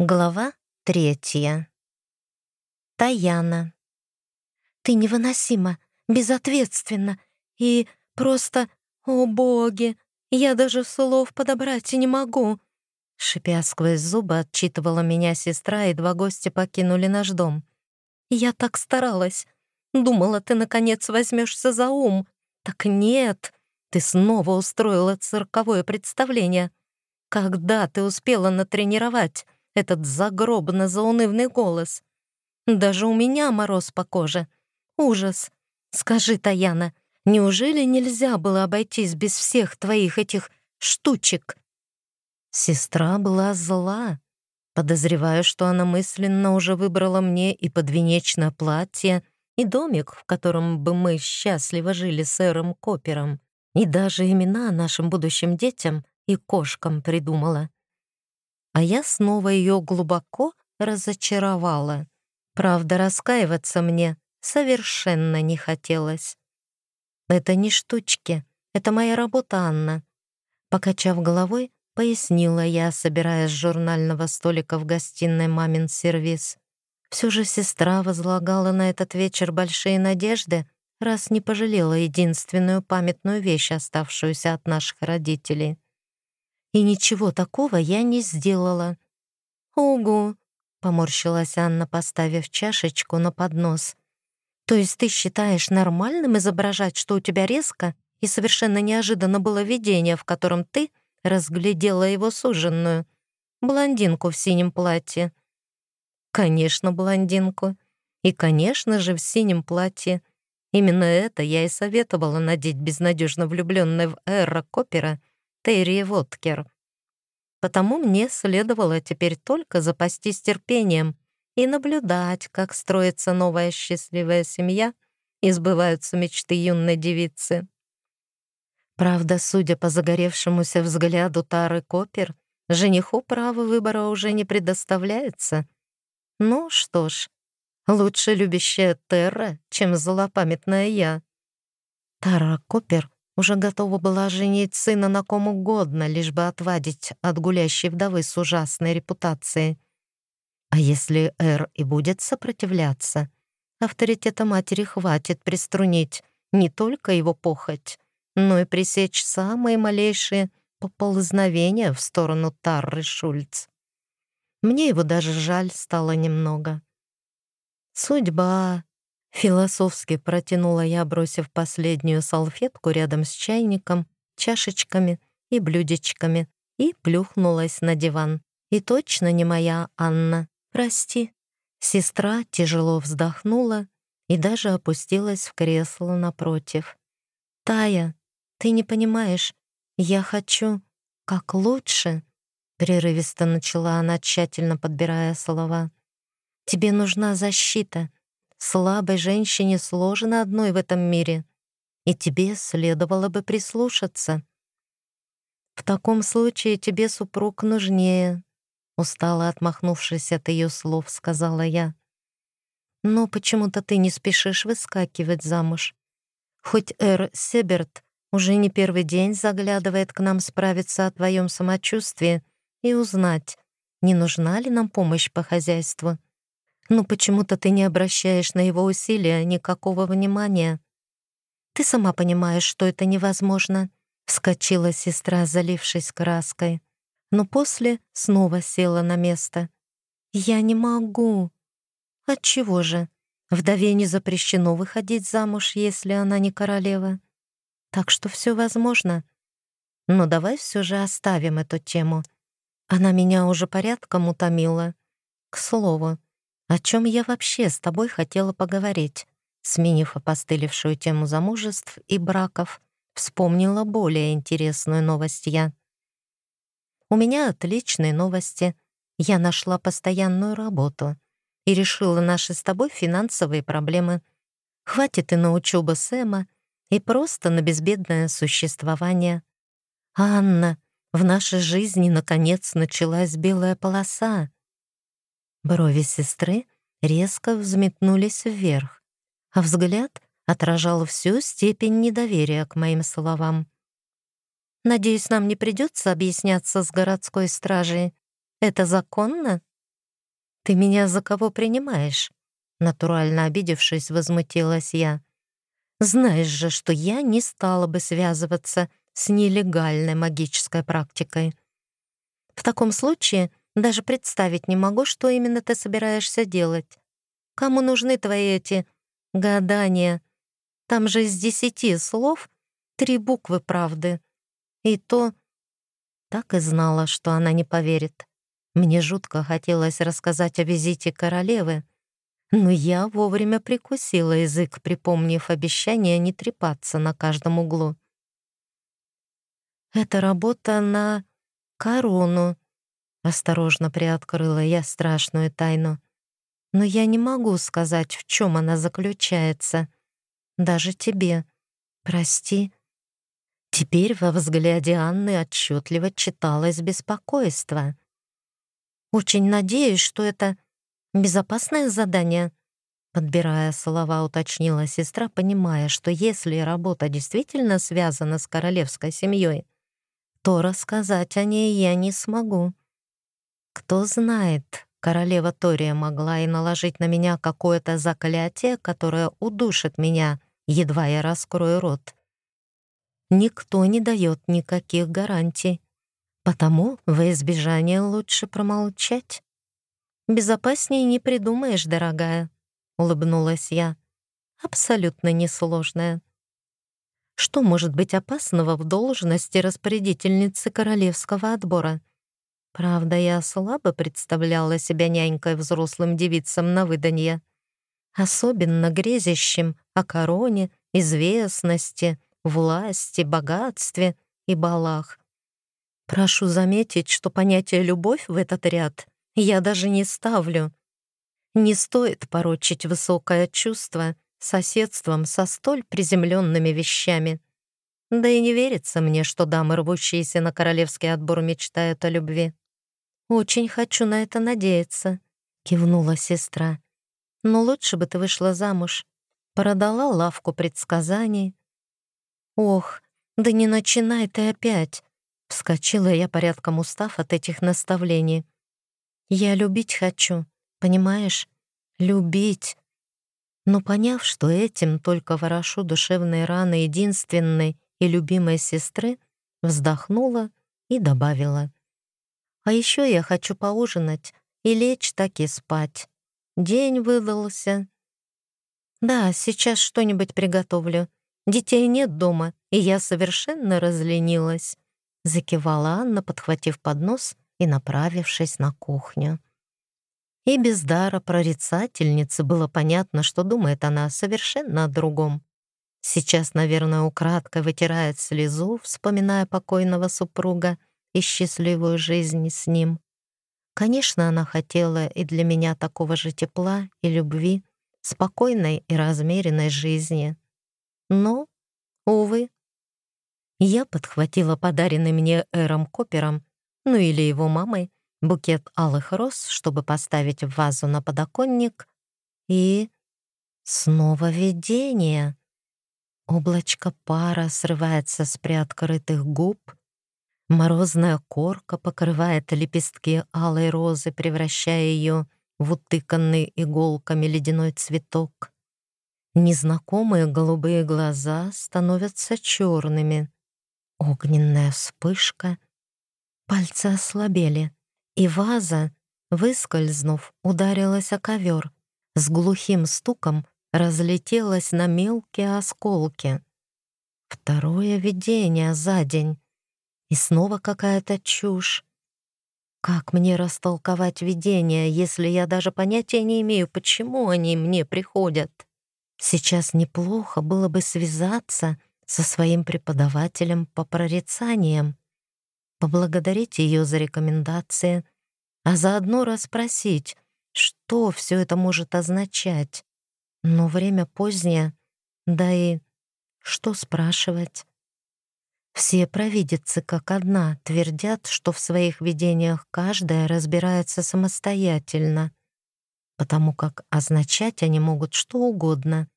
Глава третья. Таяна. «Ты невыносима, безответственна и просто... О, боги! Я даже слов подобрать не могу!» Шипя сквозь зубы, отчитывала меня сестра, и два гостя покинули наш дом. «Я так старалась. Думала, ты, наконец, возьмешься за ум. Так нет, ты снова устроила цирковое представление. Когда ты успела натренировать?» Этот загробно-заунывный голос. Даже у меня мороз по коже. Ужас. Скажи, Таяна, неужели нельзя было обойтись без всех твоих этих штучек? Сестра была зла. Подозреваю, что она мысленно уже выбрала мне и подвенечное платье, и домик, в котором бы мы счастливо жили с Эром Копером, и даже имена нашим будущим детям и кошкам придумала а я снова ее глубоко разочаровала. Правда, раскаиваться мне совершенно не хотелось. «Это не штучки, это моя работа, Анна». Покачав головой, пояснила я, собирая с журнального столика в гостиной мамин сервиз. Все же сестра возлагала на этот вечер большие надежды, раз не пожалела единственную памятную вещь, оставшуюся от наших родителей. И ничего такого я не сделала. «Угу», — поморщилась Анна, поставив чашечку на поднос. «То есть ты считаешь нормальным изображать, что у тебя резко и совершенно неожиданно было видение, в котором ты разглядела его суженную, блондинку в синем платье?» «Конечно, блондинку. И, конечно же, в синем платье. Именно это я и советовала надеть безнадежно влюбленной в Эра Копера — Терри Воткер. Потому мне следовало теперь только запастись терпением и наблюдать, как строится новая счастливая семья и сбываются мечты юной девицы. Правда, судя по загоревшемуся взгляду Тары Копер, жениху права выбора уже не предоставляется. Ну что ж, лучше любящая Терра, чем злопамятная я. Тара Копер уже готова была женить сына на ком угодно, лишь бы отвадить от гулящей вдовы с ужасной репутацией. А если Эр и будет сопротивляться, авторитета матери хватит приструнить не только его похоть, но и пресечь самые малейшие поползновения в сторону Тарры Шульц. Мне его даже жаль стало немного. Судьба, Философски протянула я, бросив последнюю салфетку рядом с чайником, чашечками и блюдечками, и плюхнулась на диван. И точно не моя Анна. Прости. Сестра тяжело вздохнула и даже опустилась в кресло напротив. «Тая, ты не понимаешь, я хочу как лучше», — прерывисто начала она, тщательно подбирая слова. «Тебе нужна защита, Слабой женщине сложно одной в этом мире, и тебе следовало бы прислушаться. В таком случае тебе супруг нужнее, устало отмахнувшись от ее слов, сказала я. Но почему-то ты не спешишь выскакивать замуж. Хоть Эр Себерт уже не первый день заглядывает к нам справиться о твоем самочувствии и узнать, не нужна ли нам помощь по хозяйству. Но почему-то ты не обращаешь на его усилия никакого внимания. Ты сама понимаешь, что это невозможно, вскочила сестра, залившись краской. Но после снова села на место. Я не могу. Отчего же? Вдове не запрещено выходить замуж, если она не королева. Так что все возможно. Но давай все же оставим эту тему. Она меня уже порядком утомила. К слову, «О чем я вообще с тобой хотела поговорить?» Сменив опостылевшую тему замужеств и браков, вспомнила более интересную новость я. «У меня отличные новости. Я нашла постоянную работу и решила наши с тобой финансовые проблемы. Хватит и на учебу Сэма, и просто на безбедное существование. Анна, в нашей жизни наконец началась белая полоса. Брови сестры резко взметнулись вверх, а взгляд отражал всю степень недоверия к моим словам. «Надеюсь, нам не придется объясняться с городской стражей. Это законно?» Ты меня за кого принимаешь?» Натурально обидевшись, возмутилась я. «Знаешь же, что я не стала бы связываться с нелегальной магической практикой. В таком случае даже представить не могу, что именно ты собираешься делать. Кому нужны твои эти гадания? Там же из десяти слов три буквы правды. И то... Так и знала, что она не поверит. Мне жутко хотелось рассказать о визите королевы, но я вовремя прикусила язык, припомнив обещание не трепаться на каждом углу. «Это работа на корону», — осторожно приоткрыла я страшную тайну. «Но я не могу сказать, в чем она заключается. Даже тебе. Прости». Теперь во взгляде Анны отчетливо читалось беспокойство. Очень надеюсь, что это безопасное задание. Подбирая слова, уточнила сестра, понимая, что если работа действительно связана с королевской семьей, то рассказать о ней я не смогу. Кто знает, королева Тория могла и наложить на меня какое-то заклятие, которое удушит меня, едва я раскрою рот. Никто не дает никаких гарантий. Потому во избежание лучше промолчать. «Безопаснее не придумаешь, дорогая», — улыбнулась я. «Абсолютно несложная». Что может быть опасного в должности распорядительницы королевского отбора? Правда, я слабо представляла себя нянькой взрослым девицам на выданье, особенно грезящим о короне, известности, власти, богатстве и балах. Прошу заметить, что понятие «любовь» в этот ряд я даже не ставлю. Не стоит порочить высокое чувство соседством со столь приземленными вещами. Да и не верится мне, что дамы, рвущиеся на королевский отбор, мечтают о любви. «Очень хочу на это надеяться», — кивнула сестра. «Но лучше бы ты вышла замуж, продала лавку предсказаний». «Ох, да не начинай ты опять!» Вскочила я порядком устав от этих наставлений. Я любить хочу, понимаешь? Любить. Но поняв, что этим только ворошу душевные раны единственной и любимой сестры, вздохнула и добавила. А еще я хочу поужинать и лечь так и спать. День выдался. Да, сейчас что-нибудь приготовлю. Детей нет дома, и я совершенно разленилась закивала Анна, подхватив поднос и направившись на кухню. И без дара прорицательницы было понятно, что думает она совершенно о другом. Сейчас, наверное, украдкой вытирает слезу, вспоминая покойного супруга и счастливую жизнь с ним. Конечно, она хотела и для меня такого же тепла и любви, спокойной и размеренной жизни. Но, увы, я подхватила подаренный мне Эром Копером, ну или его мамой, букет алых роз, чтобы поставить в вазу на подоконник, и снова видение. Облачко пара срывается с приоткрытых губ, морозная корка покрывает лепестки алой розы, превращая ее в утыканный иголками ледяной цветок. Незнакомые голубые глаза становятся черными. Огненная вспышка. Пальцы ослабели, и ваза, выскользнув, ударилась о ковер. С глухим стуком разлетелась на мелкие осколки. Второе видение за день. И снова какая-то чушь. Как мне растолковать видения, если я даже понятия не имею, почему они мне приходят? Сейчас неплохо было бы связаться со своим преподавателем по прорицаниям, поблагодарить ее за рекомендации, а заодно расспросить, что все это может означать. Но время позднее, да и что спрашивать? Все провидицы как одна твердят, что в своих видениях каждая разбирается самостоятельно, потому как означать они могут что угодно.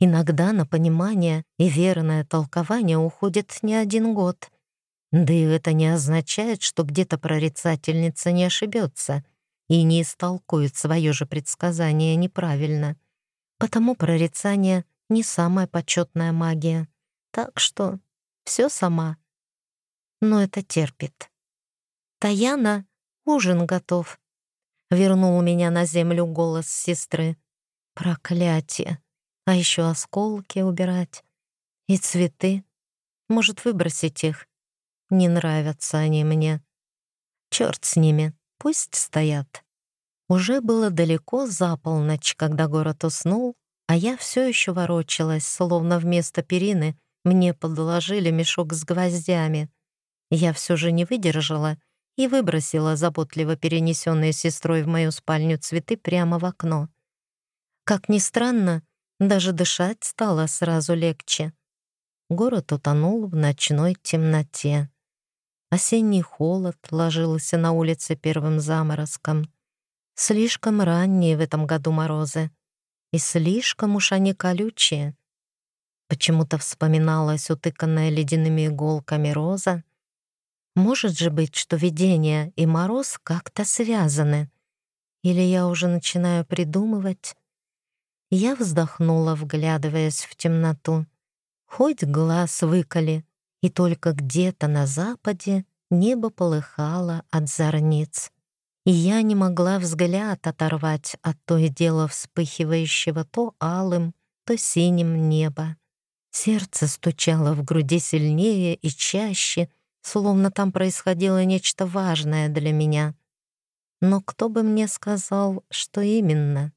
Иногда на понимание и верное толкование уходит не один год. Да и это не означает, что где-то прорицательница не ошибется и не истолкует свое же предсказание неправильно. Потому прорицание — не самая почетная магия. Так что все сама. Но это терпит. «Таяна, ужин готов», — вернул меня на землю голос сестры. «Проклятие! А еще осколки убирать. И цветы. Может, выбросить их? Не нравятся они мне. Черт с ними, пусть стоят». Уже было далеко за полночь, когда город уснул, а я все еще ворочалась, словно вместо перины мне подложили мешок с гвоздями. Я все же не выдержала и выбросила заботливо перенесенные сестрой в мою спальню цветы прямо в окно. Как ни странно, даже дышать стало сразу легче. Город утонул в ночной темноте. Осенний холод ложился на улице первым заморозком. Слишком ранние в этом году морозы. И слишком уж они колючие. Почему-то вспоминалась утыканная ледяными иголками роза. Может же быть, что видение и мороз как-то связаны. Или я уже начинаю придумывать? Я вздохнула, вглядываясь в темноту. Хоть глаз выколи, и только где-то на западе небо полыхало от зорниц и я не могла взгляд оторвать от то и дело вспыхивающего то алым, то синим неба. Сердце стучало в груди сильнее и чаще, словно там происходило нечто важное для меня. Но кто бы мне сказал, что именно?